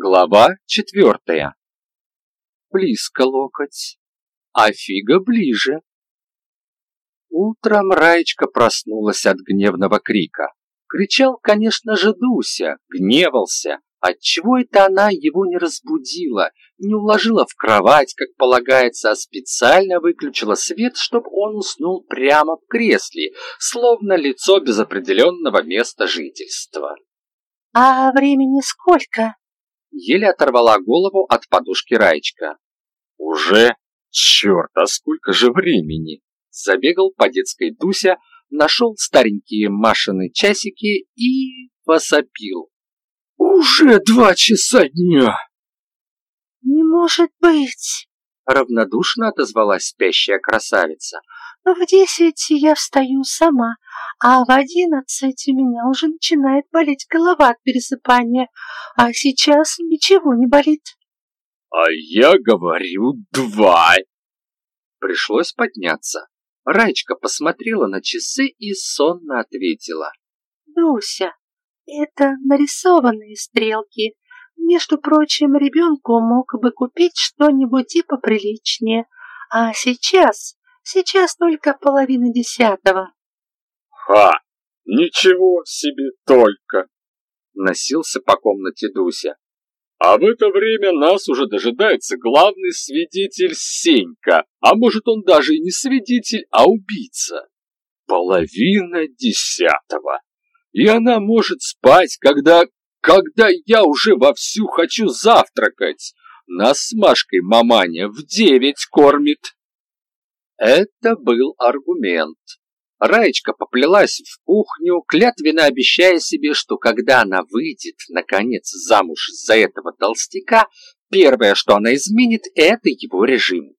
Глава четвертая. Близко локоть, а фига ближе. Утром Раечка проснулась от гневного крика. Кричал, конечно же, Дуся, гневался. Отчего это она его не разбудила, не уложила в кровать, как полагается, а специально выключила свет, чтобы он уснул прямо в кресле, словно лицо без определенного места жительства. «А времени сколько?» Еле оторвала голову от подушки Раечка. «Уже? Черт, а сколько же времени!» Забегал по детской Дуся, нашел старенькие Машины часики и посопил. «Уже два часа дня!» «Не может быть!» Равнодушно отозвалась спящая красавица. «В десять я встаю сама, а в одиннадцать у меня уже начинает болеть голова от пересыпания, а сейчас ничего не болит». «А я говорю два!» Пришлось подняться. Раечка посмотрела на часы и сонно ответила. «Дуся, это нарисованные стрелки. Между прочим, ребенку мог бы купить что-нибудь и поприличнее. А сейчас, сейчас только половина десятого». «Ха! Ничего себе только!» Носился по комнате Дуся. А в это время нас уже дожидается главный свидетель Сенька, а может он даже и не свидетель, а убийца. Половина десятого. И она может спать, когда... когда я уже вовсю хочу завтракать. Нас с Машкой маманя в девять кормит. Это был аргумент. Раечка поплелась в кухню, клятвенно обещая себе, что когда она выйдет, наконец, замуж за этого толстяка, первое, что она изменит, это его режим.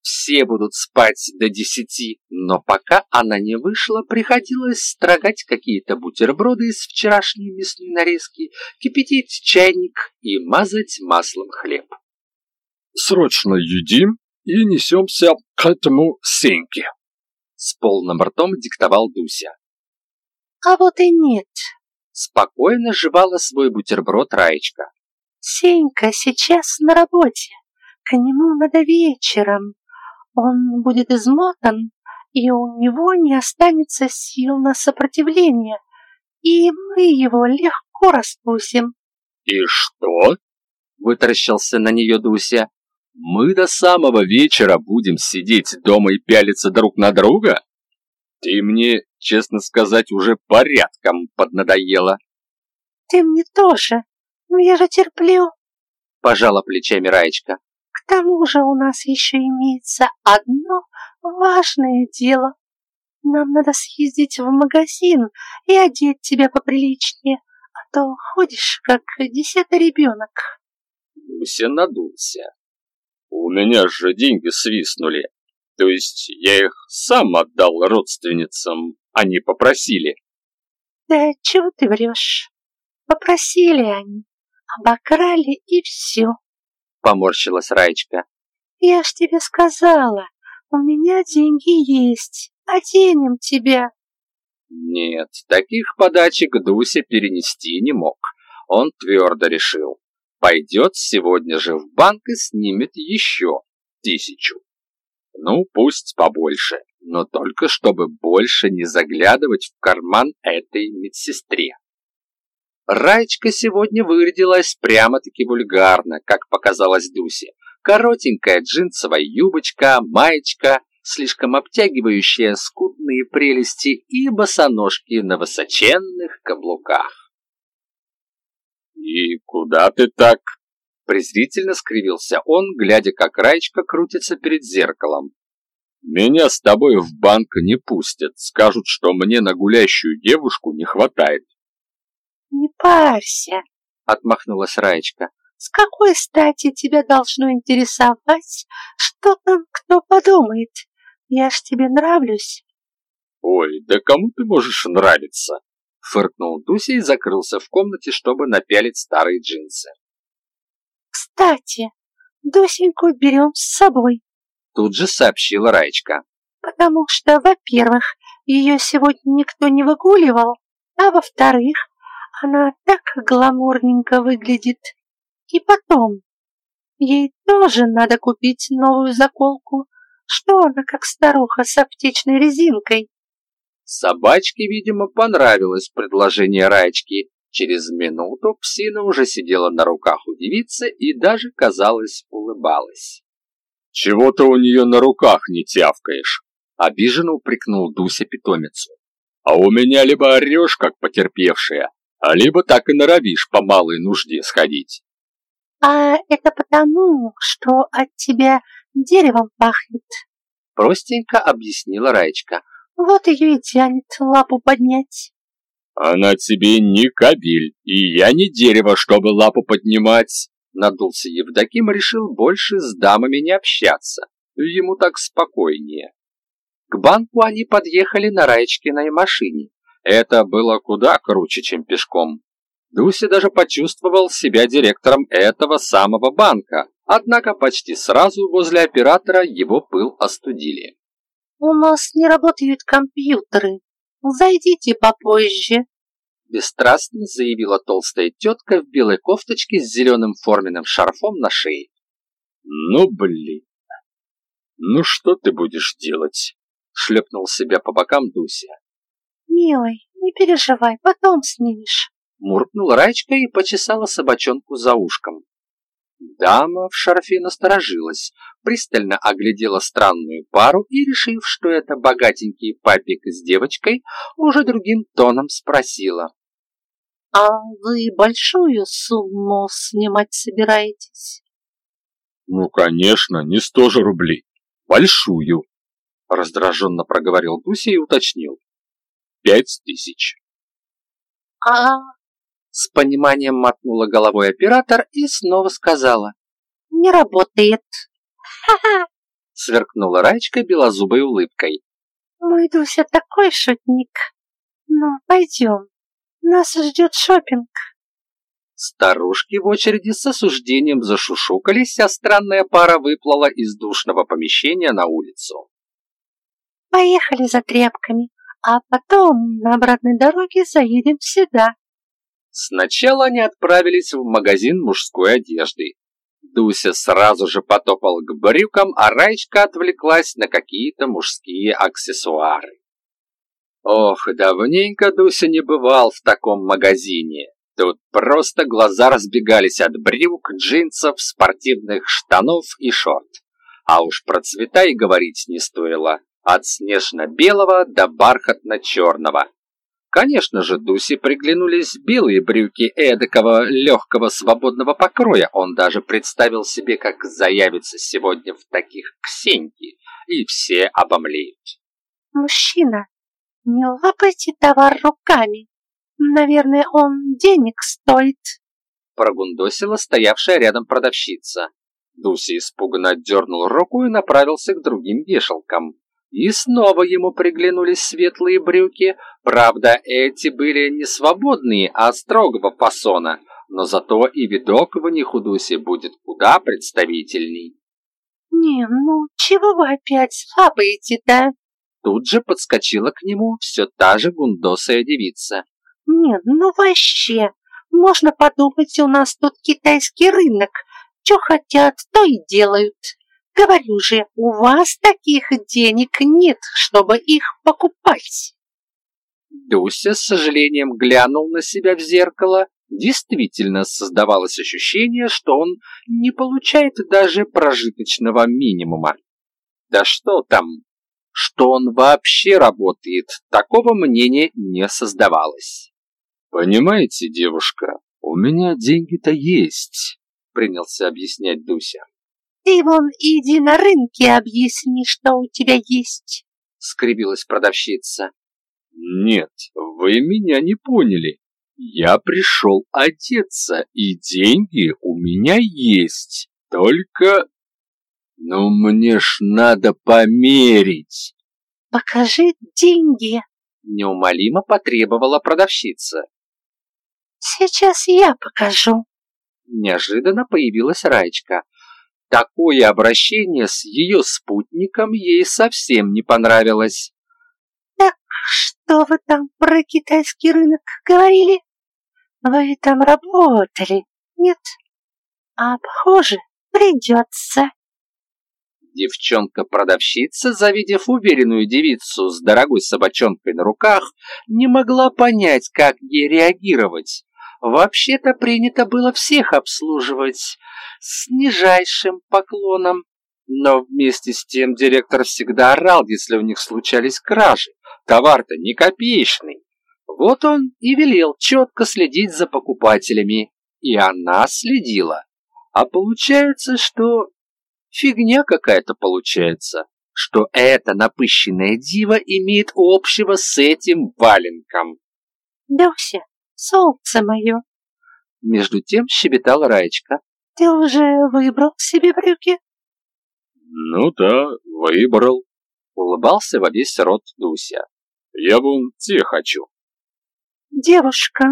Все будут спать до десяти, но пока она не вышла, приходилось строгать какие-то бутерброды из вчерашней мясной нарезки, кипятить чайник и мазать маслом хлеб. «Срочно едим и несемся к этому Сеньке», с полным ртом диктовал Дуся. «А вот и нет!» Спокойно жевала свой бутерброд Раечка. «Сенька сейчас на работе. К нему надо вечером. Он будет измотан, и у него не останется сил на сопротивление, и мы его легко распустим». «И что?» — вытаращился на нее Дуся. Мы до самого вечера будем сидеть дома и пялиться друг на друга? Ты мне, честно сказать, уже порядком поднадоела. Ты мне тоже. Ну я же терплю. Пожала плечами Раечка. К тому же у нас еще имеется одно важное дело. Нам надо съездить в магазин и одеть тебя поприличнее, а то ходишь, как десятый ребенок. Гуся надулся. У меня же деньги свистнули. То есть я их сам отдал родственницам, они попросили. Да чего ты врешь? Попросили они, обокрали и все. Поморщилась Раечка. Я ж тебе сказала, у меня деньги есть, оденем тебя. Нет, таких подачек Дуся перенести не мог. Он твердо решил пойдет сегодня же в банк и снимет еще тысячу. Ну, пусть побольше, но только чтобы больше не заглядывать в карман этой медсестре. Раечка сегодня вырядилась прямо-таки вульгарно, как показалось Дусе. Коротенькая джинсовая юбочка, маечка, слишком обтягивающая скудные прелести и босоножки на высоченных каблуках. «И куда ты так?» Презрительно скривился он, глядя, как Раечка крутится перед зеркалом. «Меня с тобой в банк не пустят, скажут, что мне на гулящую девушку не хватает». «Не парься», — отмахнулась Раечка. «С какой стати тебя должно интересовать, что там кто подумает? Я ж тебе нравлюсь». «Ой, да кому ты можешь нравиться?» Фыркнул Дуся и закрылся в комнате, чтобы напялить старые джинсы. «Кстати, Дусеньку берем с собой», тут же сообщила Раечка. «Потому что, во-первых, ее сегодня никто не выгуливал, а во-вторых, она так гламурненько выглядит». И потом, ей тоже надо купить новую заколку. Что она как старуха с аптечной резинкой? Собачке, видимо, понравилось предложение Раечки. Через минуту псина уже сидела на руках у девицы и даже, казалось, улыбалась. «Чего ты у нее на руках не тявкаешь?» Обиженно упрекнул Дуся питомицу. «А у меня либо орешь, как потерпевшая, а либо так и норовишь по малой нужде сходить». «А это потому, что от тебя деревом пахнет», простенько объяснила Раечка. «Вот ее и тянет лапу поднять». «Она тебе не кабель, и я не дерево, чтобы лапу поднимать!» Надулся Евдоким и решил больше с дамами не общаться. Ему так спокойнее. К банку они подъехали на Раечкиной машине. Это было куда круче, чем пешком. Дуся даже почувствовал себя директором этого самого банка, однако почти сразу возле оператора его пыл остудили. «У нас не работают компьютеры», «Зайдите попозже», — бесстрастно заявила толстая тетка в белой кофточке с зеленым форменным шарфом на шее. «Ну, блин! Ну, что ты будешь делать?» — шлепнул себя по бокам Дуся. «Милый, не переживай, потом снимешь», — муркнула Раечка и почесала собачонку за ушком. Дама в шарфе насторожилась, пристально оглядела странную пару и, решив, что это богатенький папик с девочкой, уже другим тоном спросила. «А вы большую сумму снимать собираетесь?» «Ну, конечно, не сто же рублей. Большую!» Раздраженно проговорил Дуся и уточнил. «Пять тысяч». «А с пониманием мотнула головой оператор и снова сказала. «Не работает». «Ха-ха!» — сверкнула Раечка белозубой улыбкой. «Мой Дуся такой шутник. Ну, пойдем. Нас ждет шопинг. Старушки в очереди с осуждением зашушукались, а странная пара выплыла из душного помещения на улицу. «Поехали за тряпками, а потом на обратной дороге заедем сюда», Сначала они отправились в магазин мужской одежды. Дуся сразу же потопал к брюкам, а Раечка отвлеклась на какие-то мужские аксессуары. Ох, давненько Дуся не бывал в таком магазине. Тут просто глаза разбегались от брюк, джинсов, спортивных штанов и шорт. А уж про цвета и говорить не стоило. От снежно-белого до бархатно-черного. Конечно же, Дусе приглянулись белые брюки эдакого легкого свободного покроя. Он даже представил себе, как заявится сегодня в таких ксеньки, и все обомлеют. «Мужчина, не лапайте товар руками. Наверное, он денег стоит», прогундосила стоявшая рядом продавщица. Дуся испуганно отдернул руку и направился к другим вешалкам. И снова ему приглянулись светлые брюки. Правда, эти были не свободные, а строгого фасона, но зато и видок в них у Дуси будет куда представительней. «Не, ну чего вы опять лапаете-то?» Тут же подскочила к нему все та же гундосая девица. «Нет, ну вообще, можно подумать, у нас тут китайский рынок. Что хотят, то и делают». Говорю же, у вас таких денег нет, чтобы их покупать. Дуся с сожалением глянул на себя в зеркало. Действительно создавалось ощущение, что он не получает даже прожиточного минимума. Да что там, что он вообще работает, такого мнения не создавалось. «Понимаете, девушка, у меня деньги-то есть», — принялся объяснять Дуся. Ты вон иди на рынке объясни, что у тебя есть, — скривилась продавщица. Нет, вы меня не поняли. Я пришел одеться, и деньги у меня есть. Только... Ну, мне ж надо померить. Покажи деньги, — неумолимо потребовала продавщица. Сейчас я покажу. Неожиданно появилась Раечка. Такое обращение с ее спутником ей совсем не понравилось. «Так что вы там про китайский рынок говорили? Вы там работали, нет?» а похоже, придется. Девчонка-продавщица, завидев уверенную девицу с дорогой собачонкой на руках, не могла понять, как ей реагировать. Вообще-то принято было всех обслуживать с нижайшим поклоном. Но вместе с тем директор всегда орал, если у них случались кражи. Товар-то не копеечный. Вот он и велел четко следить за покупателями. И она следила. А получается, что Фигня какая-то получается, что эта напыщенная дива имеет общего с этим валенком. Дуся, солнце мое. Между тем щебетала Раечка. Ты уже выбрал себе брюки? Ну да, выбрал. Улыбался во весь рот Дуся. Я вон те хочу. Девушка.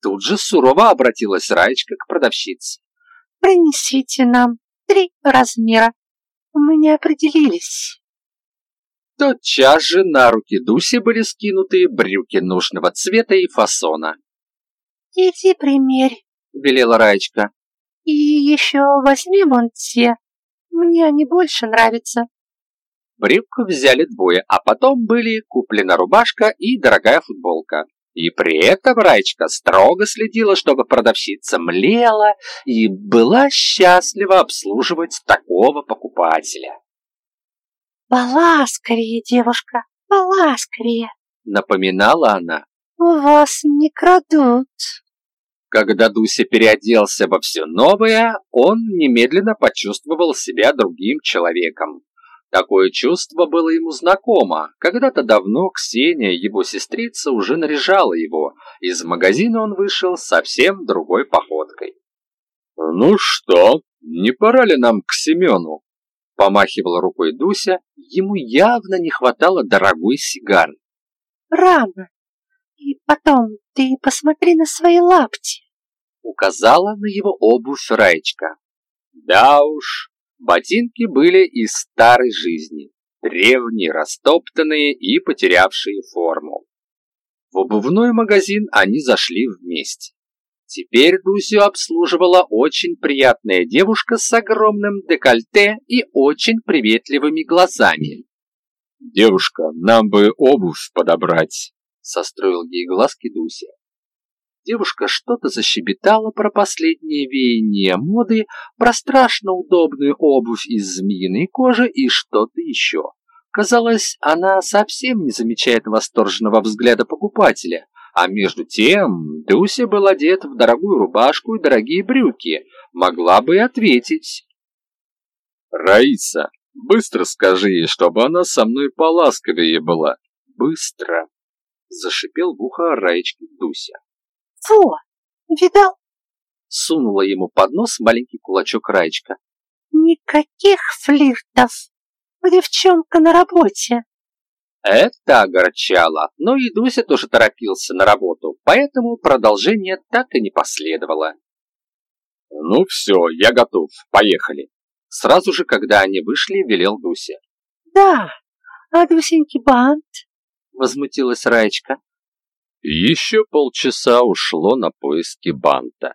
Тут же сурово обратилась Раечка к продавщице. Принесите нам три размера. Мы не определились. Тотчас же на руки Дуси были скинуты брюки нужного цвета и фасона. «Иди примерь», — велела Раечка. «И еще возьми вон те. Мне они больше нравятся». Брюку взяли двое, а потом были куплена рубашка и дорогая футболка. И при этом Раечка строго следила, чтобы продавщица млела и была счастлива обслуживать такого покупателя. «Поласкорее, девушка, поласкорее!» — напоминала она. «У вас не крадут!» Когда Дуся переоделся во все новое, он немедленно почувствовал себя другим человеком. Такое чувство было ему знакомо. Когда-то давно Ксения, его сестрица, уже наряжала его. Из магазина он вышел совсем другой походкой. «Ну что, не пора ли нам к Семену?» Помахивала рукой Дуся. Ему явно не хватало дорогой сигары. «Рано. И потом ты посмотри на свои лапти», указала на его обувь Раечка. Да уж, Ботинки были из старой жизни, древние, растоптанные и потерявшие форму. В обувной магазин они зашли вместе. Теперь Дусю обслуживала очень приятная девушка с огромным декольте и очень приветливыми глазами. «Девушка, нам бы обувь подобрать», — состроил ей глазки Дуся. Девушка что-то защебетала про последние веяния моды, про страшно удобную обувь из змеиной кожи и что-то еще. Казалось, она совсем не замечает восторженного взгляда покупателя, а между тем Дуся был одет в дорогую рубашку и дорогие брюки, могла бы и ответить. «Раиса, быстро скажи ей, чтобы она со мной поласковее была». «Быстро!» — зашипел в ухо Раечки Дуся. Фу, видал? Сунула ему под нос маленький кулачок Раечка. Никаких флиртов. Девчонка на работе. Это огорчало, но и Дуся тоже торопился на работу, поэтому продолжение так и не последовало. «Ну все, я готов, поехали!» Сразу же, когда они вышли, велел Дуся. «Да, а Дусеньки бант?» Возмутилась Раечка. Еще полчаса ушло на поиски банта.